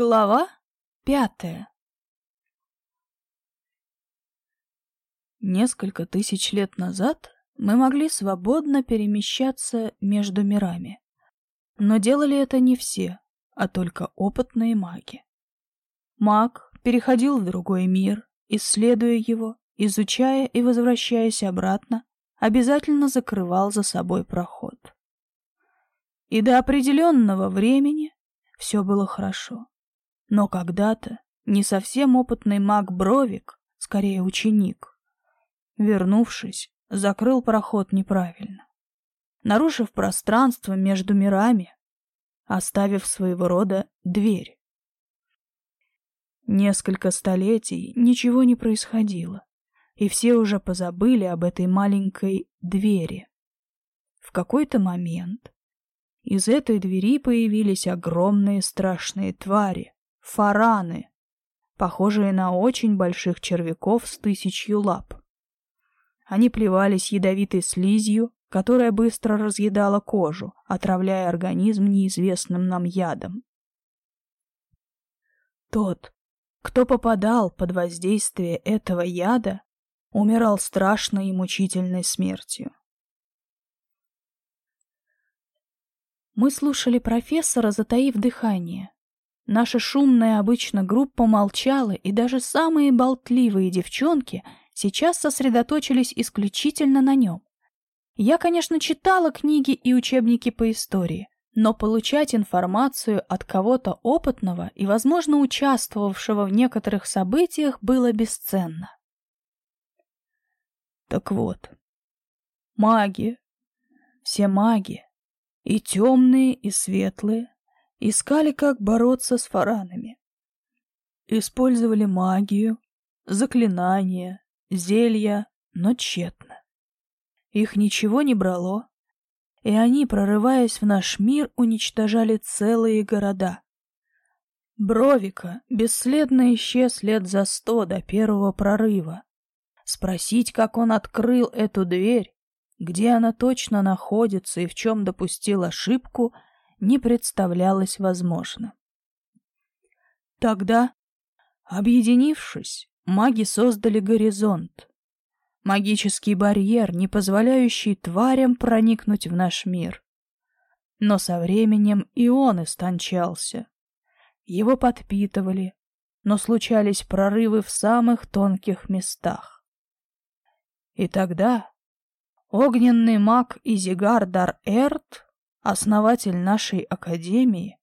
Глава пятая Несколько тысяч лет назад мы могли свободно перемещаться между мирами. Но делали это не все, а только опытные маги. Маг переходил в другой мир, исследуя его, изучая и возвращаясь обратно, обязательно закрывал за собой проход. И до определенного времени все было хорошо. Но когда-то не совсем опытный маг Бровик, скорее ученик, вернувшись, закрыл проход неправильно, нарушив пространство между мирами, оставив своего рода дверь. Несколько столетий ничего не происходило, и все уже позабыли об этой маленькой двери. В какой-то момент из этой двери появились огромные страшные твари, фараны, похожие на очень больших червяков с тысячью лап. Они плевались ядовитой слизью, которая быстро разъедала кожу, отравляя организм неизвестным нам ядом. Тот, кто попадал под воздействие этого яда, умирал страшной и мучительной смертью. Мы слушали профессора, затаив дыхание. Наша шумная обычно группа молчала, и даже самые болтливые девчонки сейчас сосредоточились исключительно на нем. Я, конечно, читала книги и учебники по истории, но получать информацию от кого-то опытного и, возможно, участвовавшего в некоторых событиях было бесценно. Так вот, маги, все маги, и темные, и светлые, искали, как бороться с фаранами. Использовали магию, заклинания, зелья, но тщетно. Их ничего не брало, и они, прорываясь в наш мир, уничтожали целые города. Бровика бесследно исчез лет за сто до первого прорыва. Спросить, как он открыл эту дверь, где она точно находится и в чем допустил ошибку — не представлялось возможным. Тогда, объединившись, маги создали горизонт, магический барьер, не позволяющий тварям проникнуть в наш мир. Но со временем и он истончался. Его подпитывали, но случались прорывы в самых тонких местах. И тогда огненный маг Изигардар Дар-Эрт основатель нашей академии,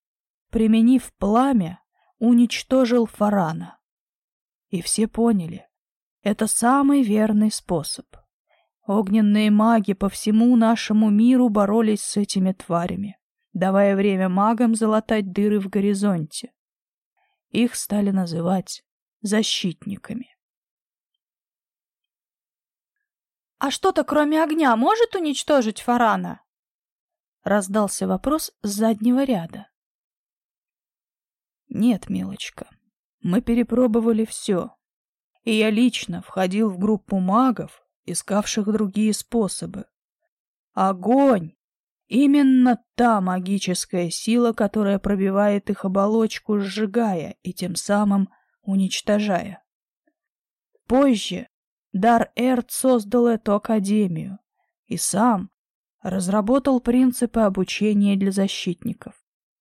применив пламя, уничтожил Фарана. И все поняли, это самый верный способ. Огненные маги по всему нашему миру боролись с этими тварями, давая время магам залатать дыры в горизонте. Их стали называть защитниками. «А что-то кроме огня может уничтожить Фарана?» Раздался вопрос с заднего ряда. Нет, милочка, мы перепробовали все. И я лично входил в группу магов, искавших другие способы. Огонь! Именно та магическая сила, которая пробивает их оболочку, сжигая и тем самым уничтожая. Позже Дар Эрт создал эту академию и сам разработал принципы обучения для защитников,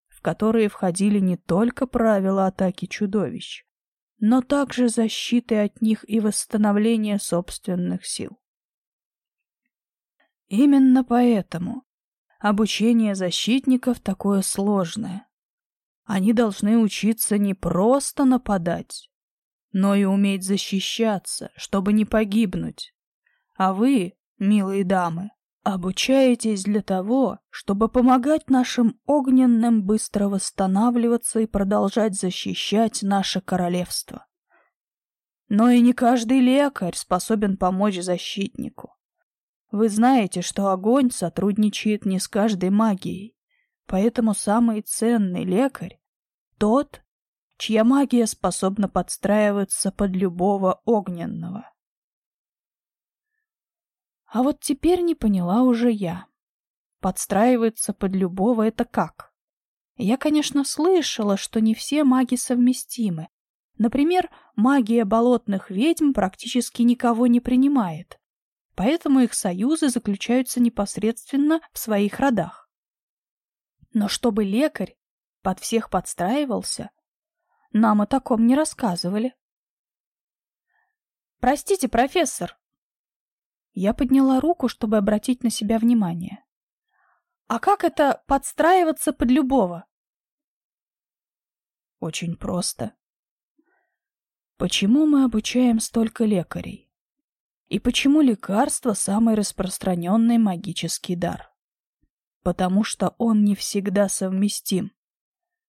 в которые входили не только правила атаки чудовищ, но также защиты от них и восстановления собственных сил. Именно поэтому обучение защитников такое сложное. Они должны учиться не просто нападать, но и уметь защищаться, чтобы не погибнуть. А вы, милые дамы, Обучаетесь для того, чтобы помогать нашим огненным быстро восстанавливаться и продолжать защищать наше королевство. Но и не каждый лекарь способен помочь защитнику. Вы знаете, что огонь сотрудничает не с каждой магией, поэтому самый ценный лекарь — тот, чья магия способна подстраиваться под любого огненного. А вот теперь не поняла уже я. Подстраивается под любого это как? Я, конечно, слышала, что не все маги совместимы. Например, магия болотных ведьм практически никого не принимает, поэтому их союзы заключаются непосредственно в своих родах. Но чтобы лекарь под всех подстраивался, нам о таком не рассказывали. «Простите, профессор!» Я подняла руку, чтобы обратить на себя внимание. «А как это подстраиваться под любого?» Очень просто. Почему мы обучаем столько лекарей? И почему лекарство – самый распространенный магический дар? Потому что он не всегда совместим.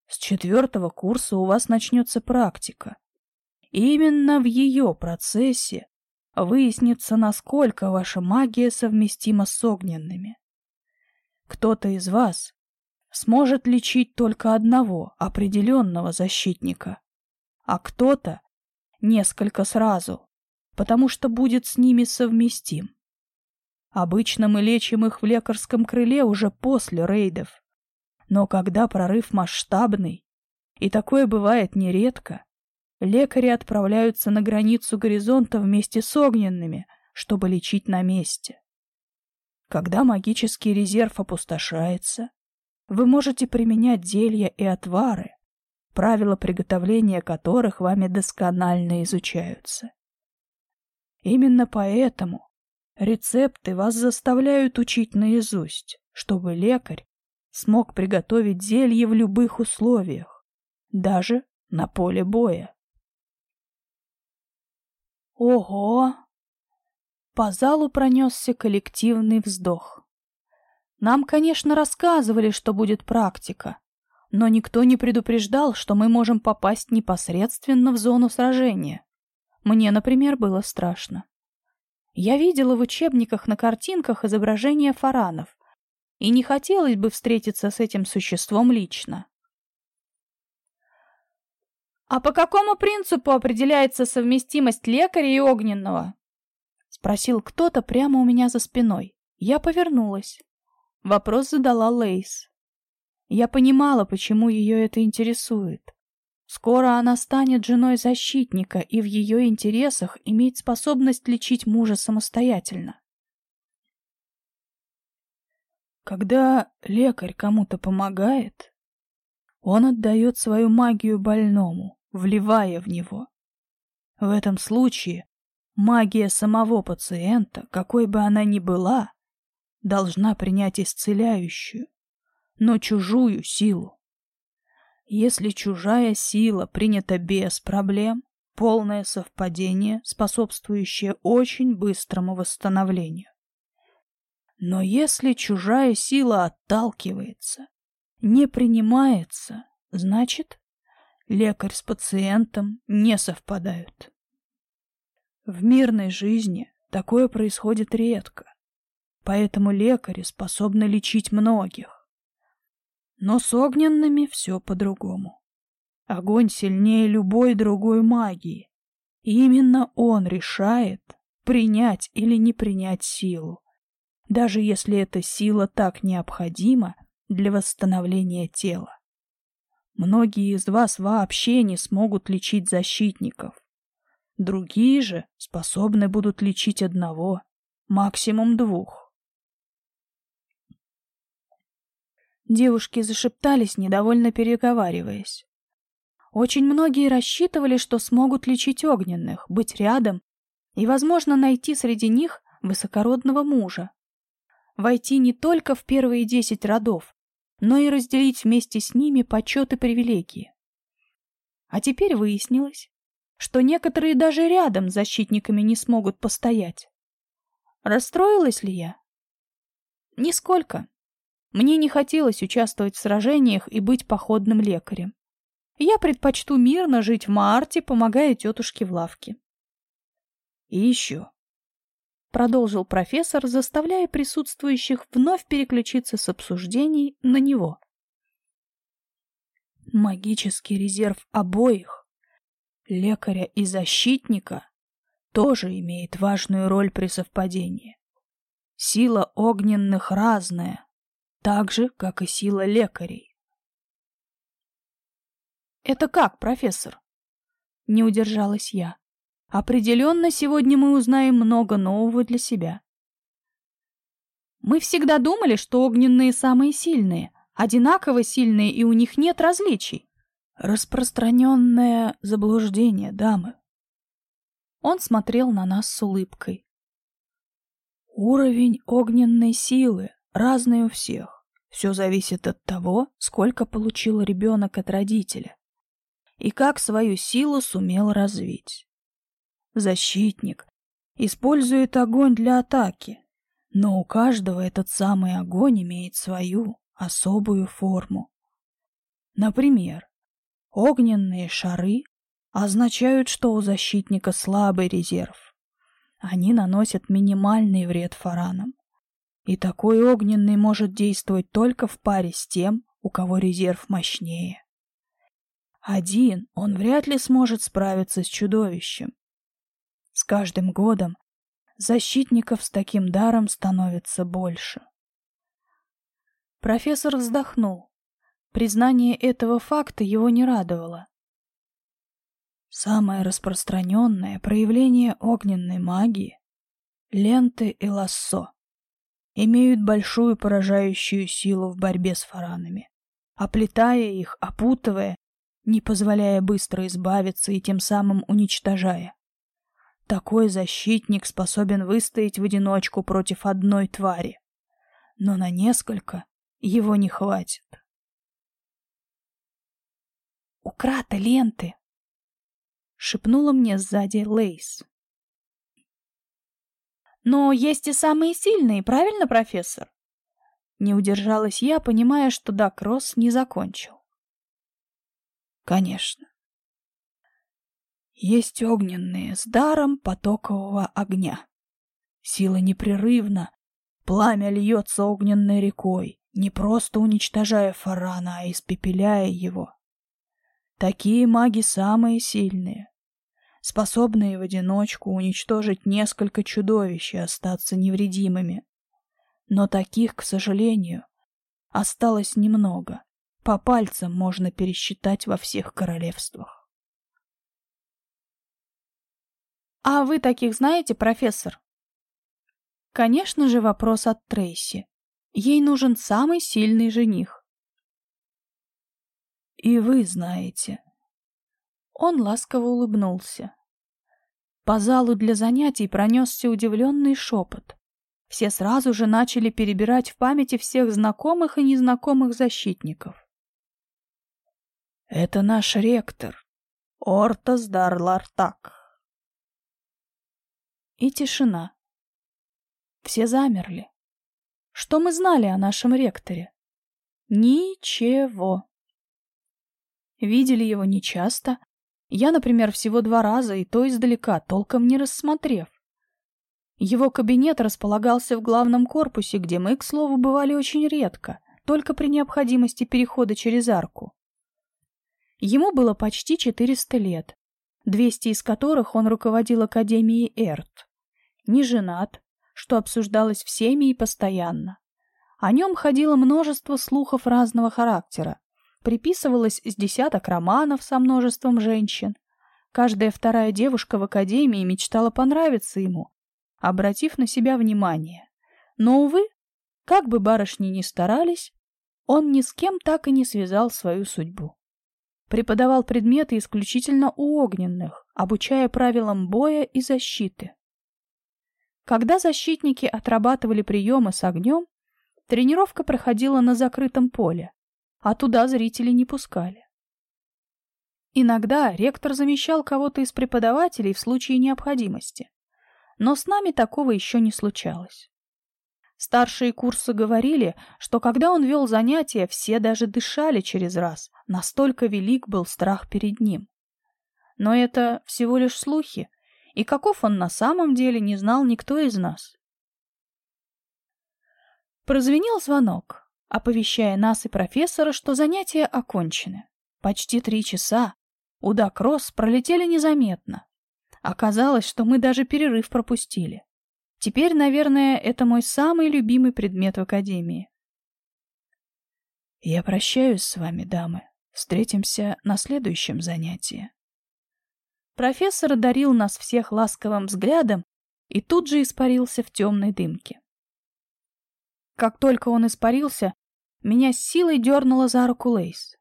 С четвертого курса у вас начнется практика. И именно в ее процессе выяснится, насколько ваша магия совместима с огненными. Кто-то из вас сможет лечить только одного определенного защитника, а кто-то несколько сразу, потому что будет с ними совместим. Обычно мы лечим их в лекарском крыле уже после рейдов. Но когда прорыв масштабный, и такое бывает нередко, лекари отправляются на границу горизонта вместе с огненными, чтобы лечить на месте. Когда магический резерв опустошается, вы можете применять зелья и отвары, правила приготовления которых вами досконально изучаются. Именно поэтому рецепты вас заставляют учить наизусть, чтобы лекарь смог приготовить зелье в любых условиях, даже на поле боя. Ого! По залу пронесся коллективный вздох. Нам, конечно, рассказывали, что будет практика, но никто не предупреждал, что мы можем попасть непосредственно в зону сражения. Мне, например, было страшно. Я видела в учебниках на картинках изображения фаранов, и не хотелось бы встретиться с этим существом лично. «А по какому принципу определяется совместимость лекаря и огненного?» — спросил кто-то прямо у меня за спиной. Я повернулась. Вопрос задала Лейс. Я понимала, почему ее это интересует. Скоро она станет женой защитника, и в ее интересах иметь способность лечить мужа самостоятельно. Когда лекарь кому-то помогает, он отдает свою магию больному, вливая в него. В этом случае магия самого пациента, какой бы она ни была, должна принять исцеляющую, но чужую силу. Если чужая сила принята без проблем, полное совпадение, способствующее очень быстрому восстановлению. Но если чужая сила отталкивается, не принимается, значит, лекарь с пациентом не совпадают. В мирной жизни такое происходит редко, поэтому лекари способны лечить многих. Но с огненными все по-другому. Огонь сильнее любой другой магии, и именно он решает, принять или не принять силу даже если эта сила так необходима для восстановления тела. Многие из вас вообще не смогут лечить защитников. Другие же способны будут лечить одного, максимум двух. Девушки зашептались, недовольно переговариваясь. Очень многие рассчитывали, что смогут лечить огненных, быть рядом и, возможно, найти среди них высокородного мужа, войти не только в первые десять родов, но и разделить вместе с ними почет и привилегии. А теперь выяснилось, что некоторые даже рядом с защитниками не смогут постоять. Расстроилась ли я? Нисколько. Мне не хотелось участвовать в сражениях и быть походным лекарем. Я предпочту мирно жить в Маарте, помогая тетушке в лавке. И еще продолжил профессор, заставляя присутствующих вновь переключиться с обсуждений на него. Магический резерв обоих, лекаря и защитника, тоже имеет важную роль при совпадении. Сила огненных разная, так же, как и сила лекарей. Это как, профессор? Не удержалась я. Определенно, сегодня мы узнаем много нового для себя. Мы всегда думали, что огненные самые сильные, одинаково сильные, и у них нет различий. Распространенное заблуждение, дамы. Он смотрел на нас с улыбкой. Уровень огненной силы разный у всех. Все зависит от того, сколько получил ребенок от родителя и как свою силу сумел развить. Защитник использует огонь для атаки, но у каждого этот самый огонь имеет свою особую форму. Например, огненные шары означают, что у защитника слабый резерв. Они наносят минимальный вред фаранам. И такой огненный может действовать только в паре с тем, у кого резерв мощнее. Один он вряд ли сможет справиться с чудовищем. Каждым годом защитников с таким даром становится больше. Профессор вздохнул. Признание этого факта его не радовало. Самое распространенное проявление огненной магии — ленты и лассо — имеют большую поражающую силу в борьбе с фаранами. Оплетая их, опутывая, не позволяя быстро избавиться и тем самым уничтожая. Такой защитник способен выстоять в одиночку против одной твари. Но на несколько его не хватит. «У крата ленты!» — шепнула мне сзади Лейс. «Но есть и самые сильные, правильно, профессор?» Не удержалась я, понимая, что Дакросс не закончил. Конечно. Есть огненные с даром потокового огня. Сила непрерывна, пламя льется огненной рекой, не просто уничтожая Фарана, а испепеляя его. Такие маги самые сильные, способные в одиночку уничтожить несколько чудовищ и остаться невредимыми. Но таких, к сожалению, осталось немного. По пальцам можно пересчитать во всех королевствах. «А вы таких знаете, профессор?» Конечно же, вопрос от Трейси. Ей нужен самый сильный жених. «И вы знаете». Он ласково улыбнулся. По залу для занятий пронесся удивленный шепот. Все сразу же начали перебирать в памяти всех знакомых и незнакомых защитников. Это наш ректор, Ортас Дарлартак. И тишина. Все замерли. Что мы знали о нашем ректоре? Ничего. Видели его нечасто. Я, например, всего два раза, и то издалека, толком не рассмотрев. Его кабинет располагался в главном корпусе, где мы, к слову, бывали очень редко, только при необходимости перехода через арку. Ему было почти 400 лет, 200 из которых он руководил Академией Эрт. Не женат, что обсуждалось всеми и постоянно. О нем ходило множество слухов разного характера. Приписывалось с десяток романов со множеством женщин. Каждая вторая девушка в Академии мечтала понравиться ему, обратив на себя внимание. Но, увы, как бы барышни ни старались, он ни с кем так и не связал свою судьбу. Преподавал предметы исключительно у огненных, обучая правилам боя и защиты. Когда защитники отрабатывали приемы с огнем, тренировка проходила на закрытом поле, а туда зрители не пускали. Иногда ректор замещал кого-то из преподавателей в случае необходимости, но с нами такого еще не случалось. Старшие курсы говорили, что когда он вел занятия, все даже дышали через раз, настолько велик был страх перед ним. Но это всего лишь слухи, и каков он на самом деле не знал никто из нас. Прозвенел звонок, оповещая нас и профессора, что занятия окончены. Почти три часа. Удак-Росс пролетели незаметно. Оказалось, что мы даже перерыв пропустили. Теперь, наверное, это мой самый любимый предмет в академии. Я прощаюсь с вами, дамы, Встретимся на следующем занятии. Профессор одарил нас всех ласковым взглядом и тут же испарился в темной дымке. Как только он испарился, меня с силой дернула за руку Лейс.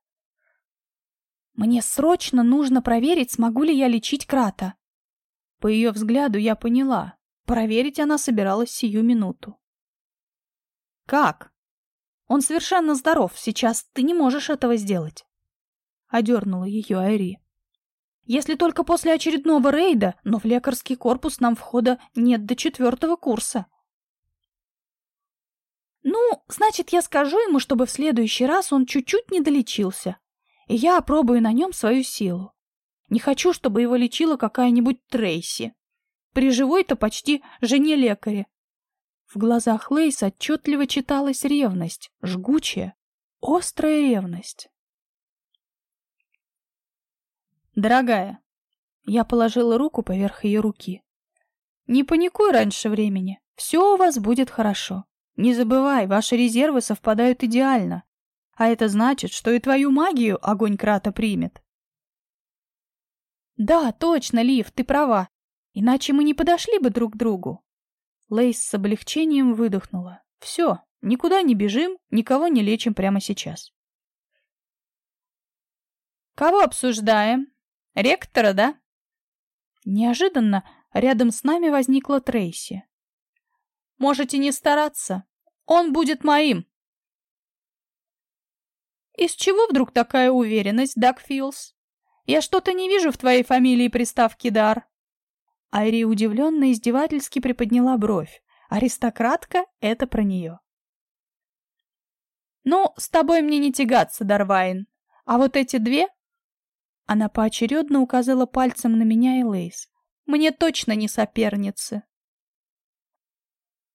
«Мне срочно нужно проверить, смогу ли я лечить Крата». По ее взгляду я поняла, проверить она собиралась сию минуту. «Как? Он совершенно здоров, сейчас ты не можешь этого сделать», — одернула ее Айри. «Если только после очередного рейда, но в лекарский корпус нам входа нет до четвертого курса». «Ну, значит, я скажу ему, чтобы в следующий раз он чуть-чуть не долечился, и я опробую на нем свою силу. Не хочу, чтобы его лечила какая-нибудь Трейси. При живой-то почти жене лекаря. В глазах Лейс отчетливо читалась ревность, жгучая, острая ревность. «Дорогая», — я положила руку поверх ее руки, — «не паникуй раньше времени, все у вас будет хорошо. Не забывай, ваши резервы совпадают идеально, а это значит, что и твою магию огонь Крата примет». «Да, точно, Лив, ты права, иначе мы не подошли бы друг к другу. Лейс с облегчением выдохнула. «Все, никуда не бежим, никого не лечим прямо сейчас». «Кого обсуждаем? Ректора, да?» Неожиданно рядом с нами возникла Трейси. «Можете не стараться. Он будет моим». «Из чего вдруг такая уверенность, Дакфилс? Я что-то не вижу в твоей фамилии приставки «дар». Айри удивленно издевательски приподняла бровь. Аристократка — это про нее. «Ну, с тобой мне не тягаться, Дарвайн. А вот эти две...» Она поочередно указала пальцем на меня и Лейс. «Мне точно не соперницы».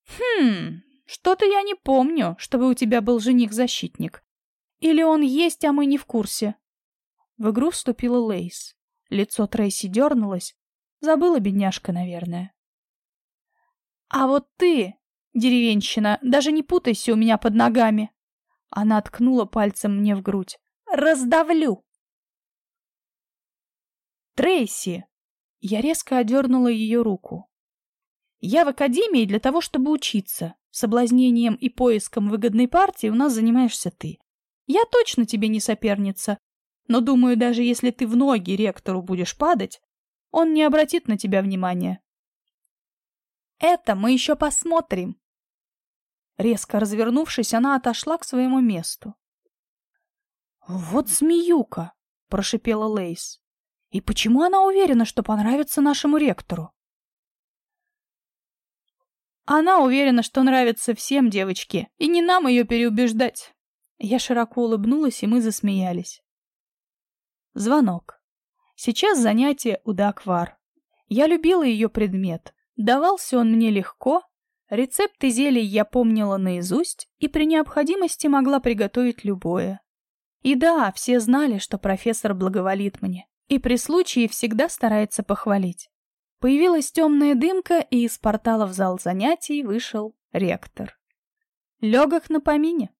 «Хм, что-то я не помню, чтобы у тебя был жених-защитник. Или он есть, а мы не в курсе?» В игру вступила Лейс. Лицо Трейси дернулось, Забыла бедняжка, наверное. А вот ты, деревенщина, даже не путайся у меня под ногами. Она ткнула пальцем мне в грудь. Раздавлю. Трейси! Я резко одернула ее руку. Я в академии для того, чтобы учиться. Соблазнением и поиском выгодной партии у нас занимаешься ты. Я точно тебе не соперница. Но думаю, даже если ты в ноги ректору будешь падать, он не обратит на тебя внимания. Это мы еще посмотрим. Резко развернувшись, она отошла к своему месту. «Вот змеюка!» — прошипела Лейс. «И почему она уверена, что понравится нашему ректору?» «Она уверена, что нравится всем девочке, и не нам ее переубеждать!» Я широко улыбнулась, и мы засмеялись. Звонок. Сейчас занятие у Даквар. Я любила ее предмет. Давался он мне легко. Рецепты зелий я помнила наизусть и при необходимости могла приготовить любое. И да, все знали, что профессор благоволит мне. И при случае всегда старается похвалить. Появилась темная дымка, и из портала в зал занятий вышел ректор. Легок на помине.